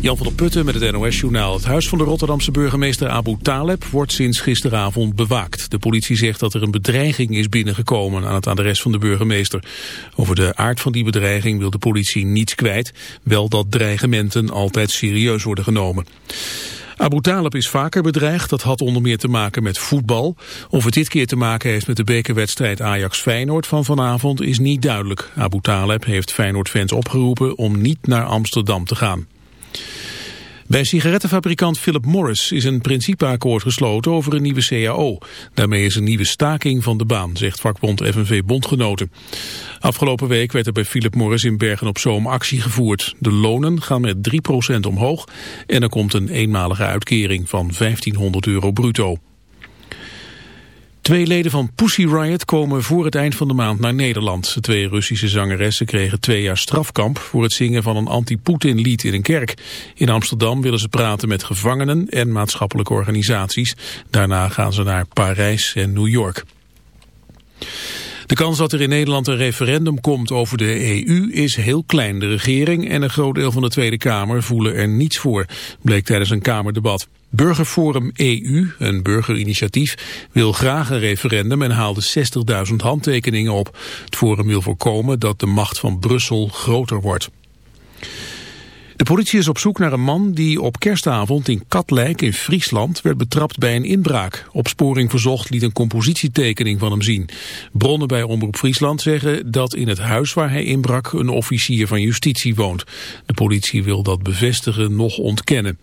Jan van der Putten met het NOS-journaal. Het huis van de Rotterdamse burgemeester Abu Taleb wordt sinds gisteravond bewaakt. De politie zegt dat er een bedreiging is binnengekomen aan het adres van de burgemeester. Over de aard van die bedreiging wil de politie niets kwijt. Wel dat dreigementen altijd serieus worden genomen. Abu Talib is vaker bedreigd. Dat had onder meer te maken met voetbal. Of het dit keer te maken heeft met de bekerwedstrijd Ajax-Feyenoord van vanavond is niet duidelijk. Abu Talib heeft Feyenoord-fans opgeroepen om niet naar Amsterdam te gaan. Bij sigarettenfabrikant Philip Morris is een principeakkoord gesloten over een nieuwe CAO. Daarmee is een nieuwe staking van de baan, zegt vakbond FNV Bondgenoten. Afgelopen week werd er bij Philip Morris in Bergen-op-Zoom actie gevoerd. De lonen gaan met 3% omhoog en er komt een eenmalige uitkering van 1500 euro bruto. Twee leden van Pussy Riot komen voor het eind van de maand naar Nederland. De twee Russische zangeressen kregen twee jaar strafkamp voor het zingen van een anti-Poetin lied in een kerk. In Amsterdam willen ze praten met gevangenen en maatschappelijke organisaties. Daarna gaan ze naar Parijs en New York. De kans dat er in Nederland een referendum komt over de EU is heel klein. De regering en een groot deel van de Tweede Kamer voelen er niets voor, bleek tijdens een Kamerdebat. Burgerforum EU, een burgerinitiatief, wil graag een referendum en haalde 60.000 handtekeningen op. Het forum wil voorkomen dat de macht van Brussel groter wordt. De politie is op zoek naar een man die op kerstavond in Katlijk in Friesland werd betrapt bij een inbraak. Opsporing verzocht liet een compositietekening van hem zien. Bronnen bij Omroep Friesland zeggen dat in het huis waar hij inbrak een officier van justitie woont. De politie wil dat bevestigen nog ontkennen.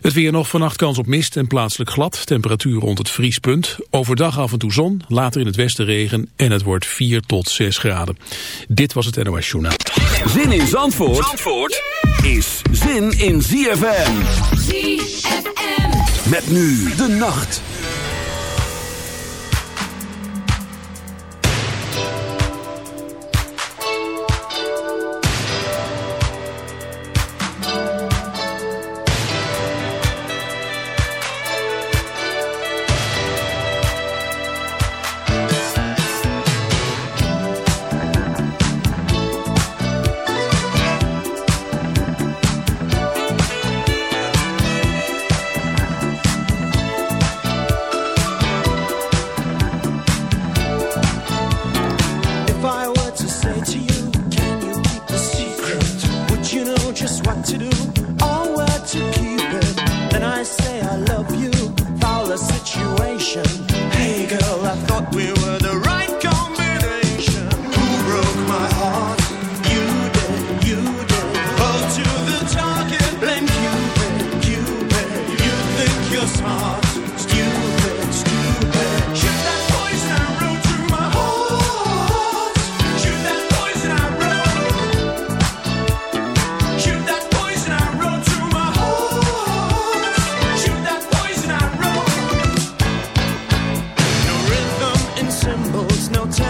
Het weer nog vannacht kans op mist en plaatselijk glad. Temperatuur rond het vriespunt. Overdag af en toe zon, later in het westen regen en het wordt 4 tot 6 graden. Dit was het NOS Journaal. Zin in Zandvoort, Zandvoort is zin in ZFM. ZFM. Met nu de nacht. No tempo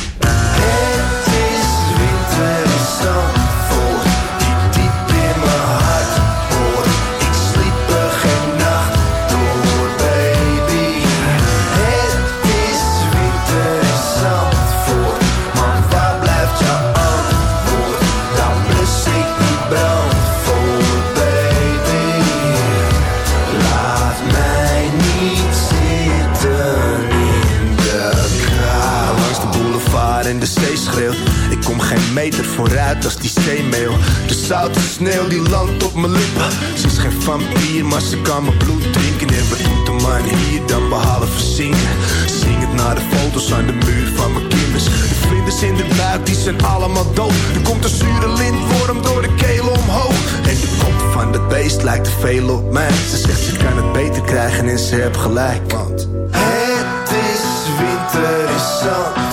Maar ze kan mijn bloed drinken. En wat doet de man hier dan behalve zingen? Zing het naar de foto's aan de muur van mijn kinders. De vlinders in de buik, die zijn allemaal dood. Er komt een zure lintworm door de keel omhoog. En de kop van dat beest lijkt te veel op mij. Ze zegt ze kan het beter krijgen en ze heeft gelijk. Want het is winter.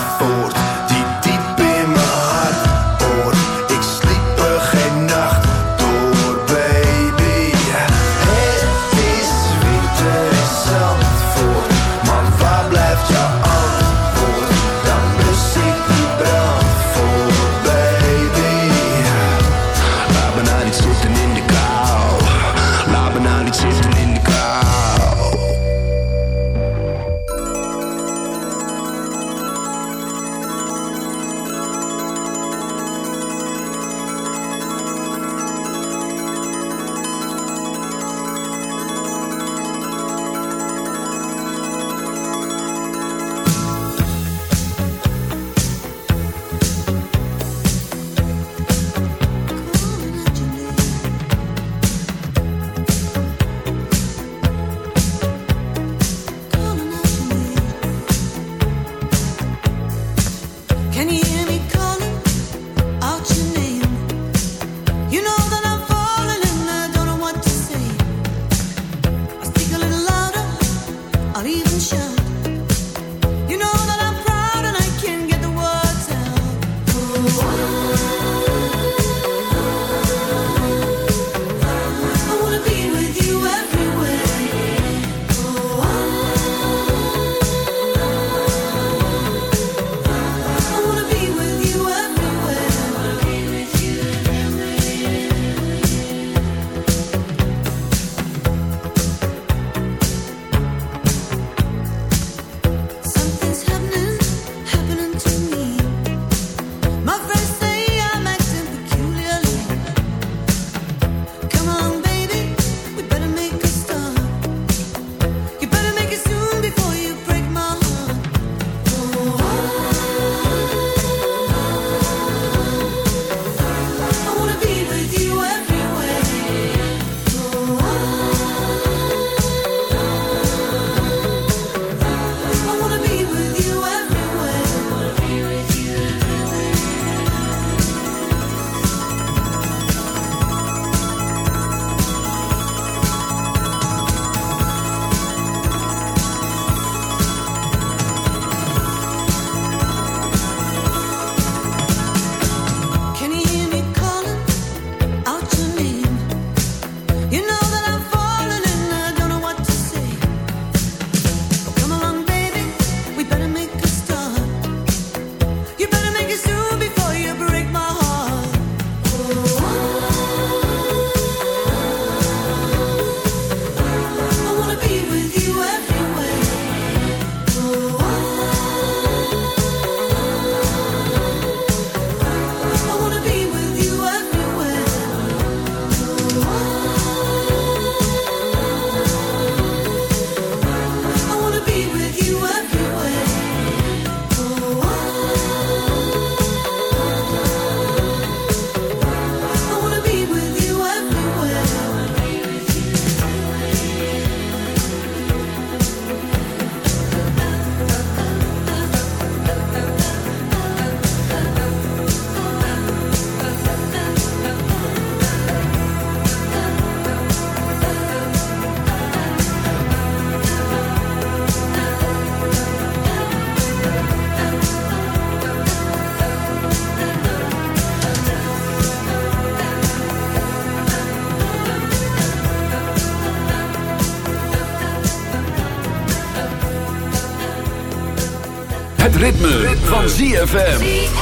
Van ZFM.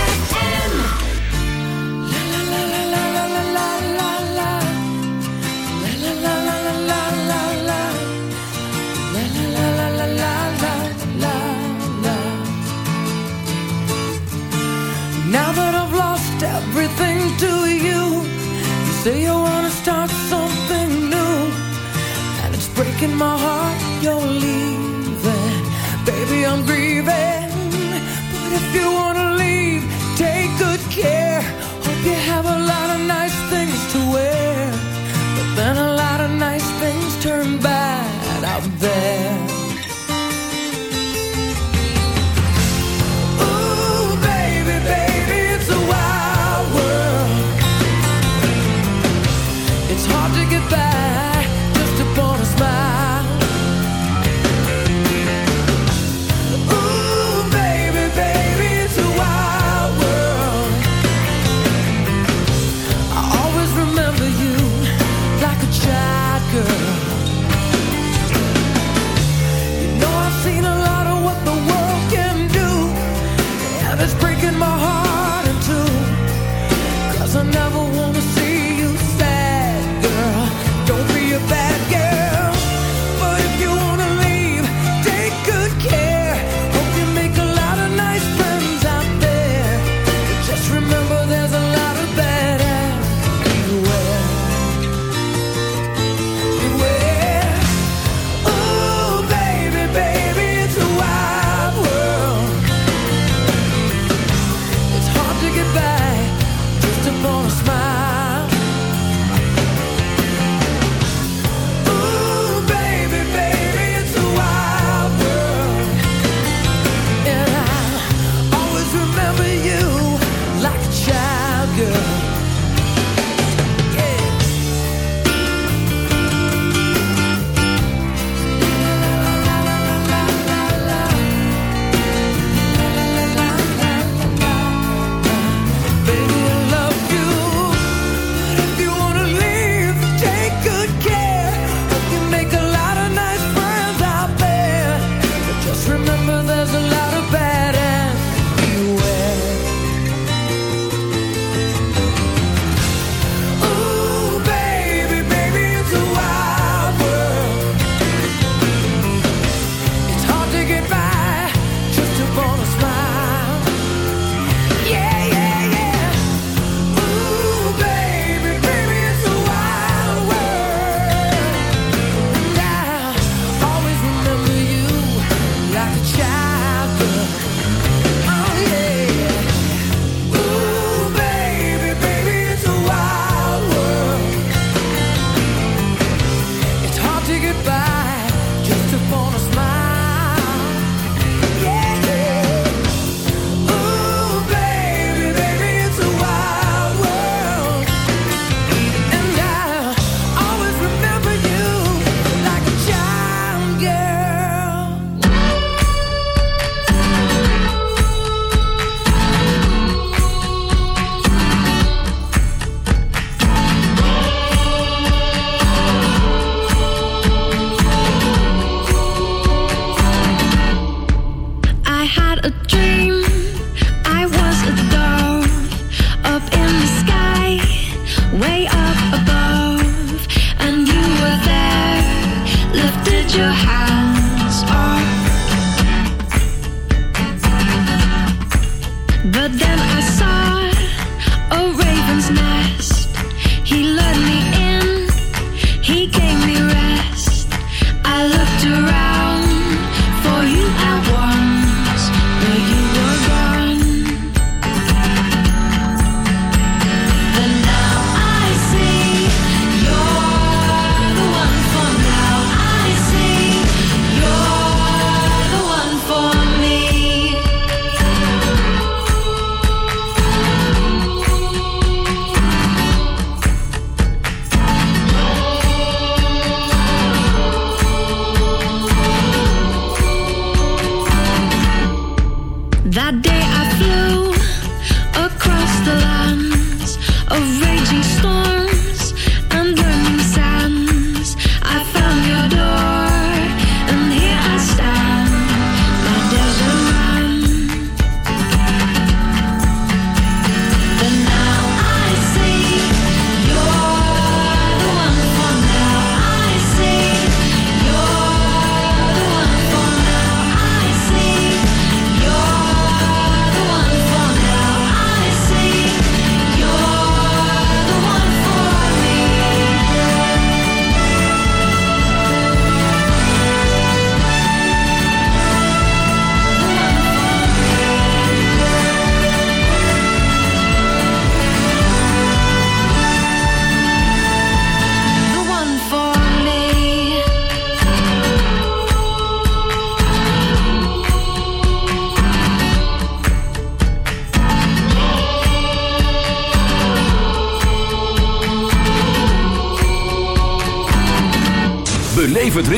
It's hard to get by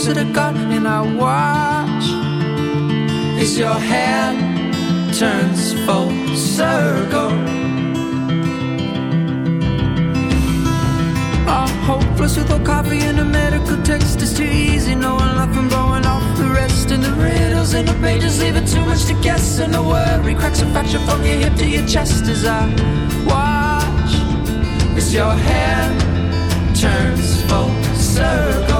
close to the and I watch as your hand turns full circle. I'm hopeless with no coffee and a medical text. It's too easy knowing life from blowing off the rest. And the riddles in the pages Leave it too much to guess. And the worry cracks a fracture from your hip to your chest as I watch as your hand turns full circle.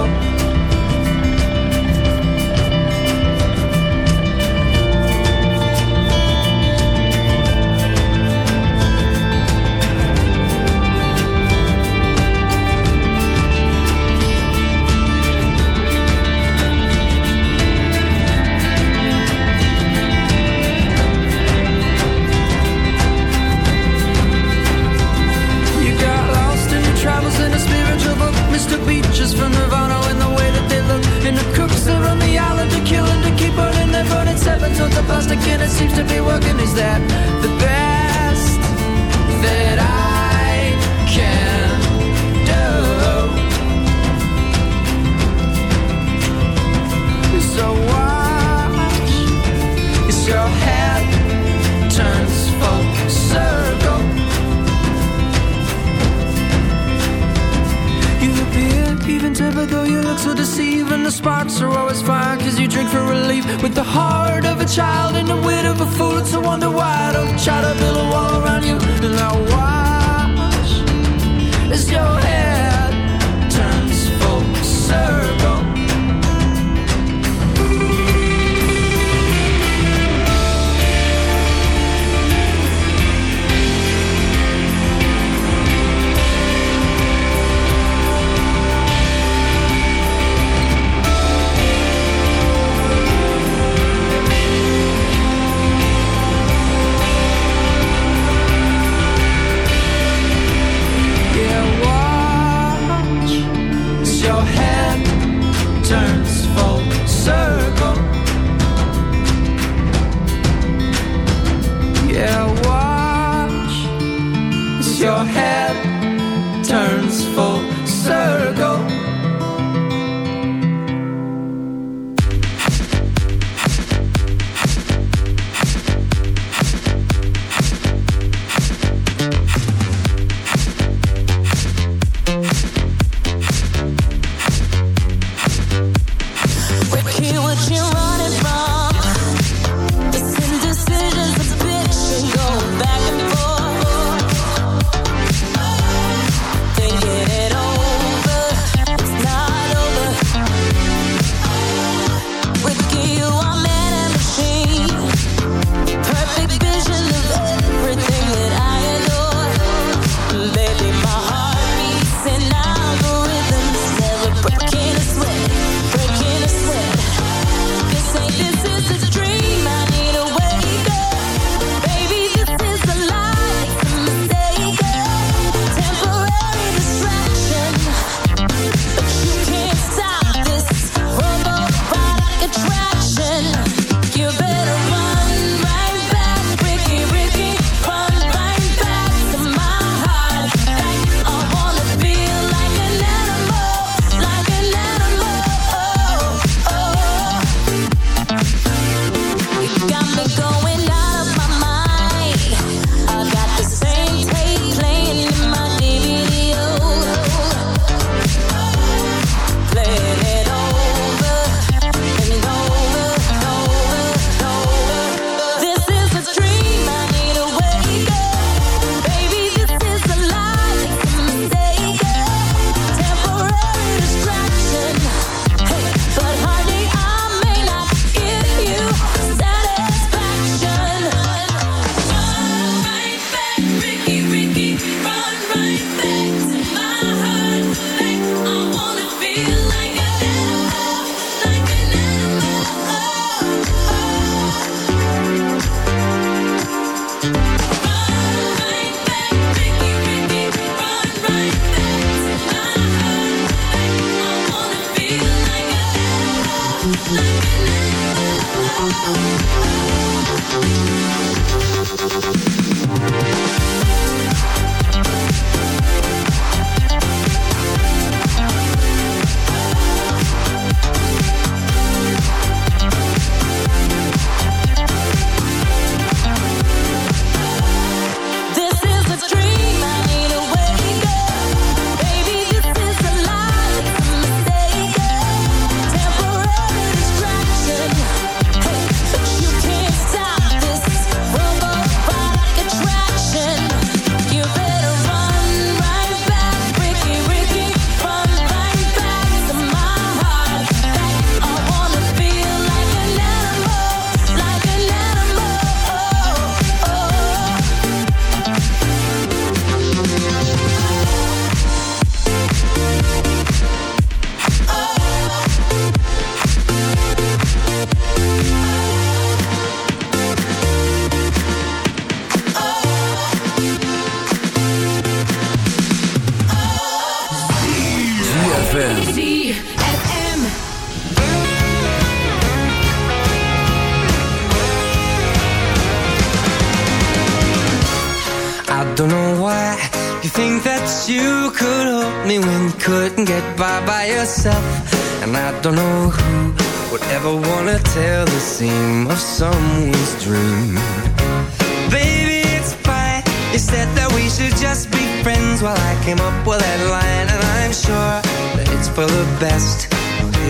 for the best.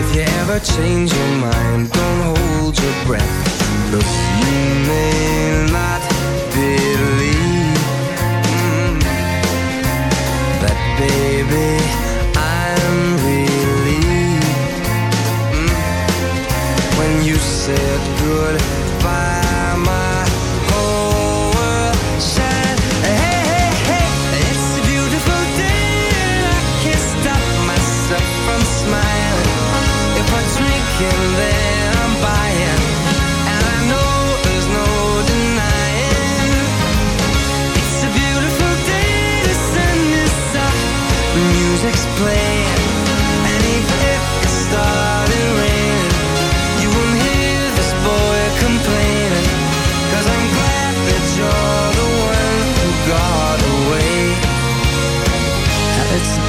If you ever change your mind, don't hold your breath. Look, you may not believe mm, that, baby, I'm relieved mm, when you said goodbye.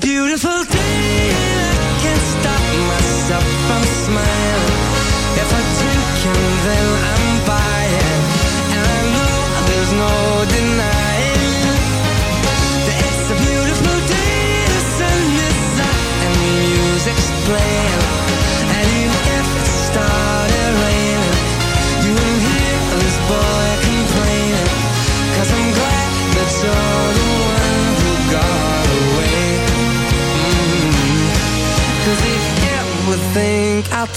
beautiful day.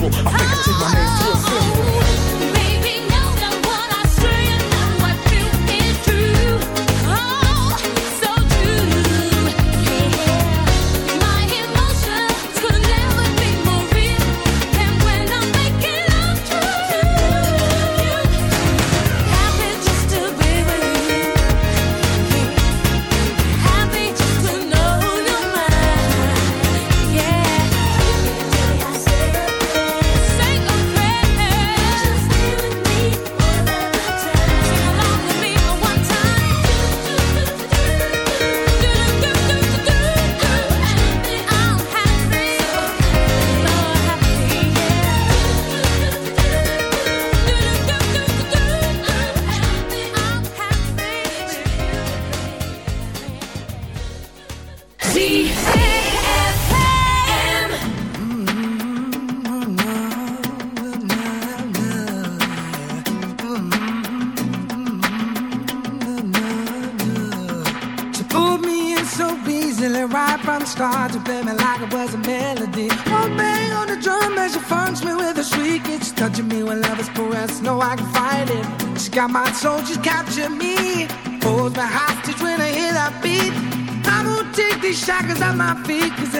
350. I'm nimble, I think I take my name feet, cause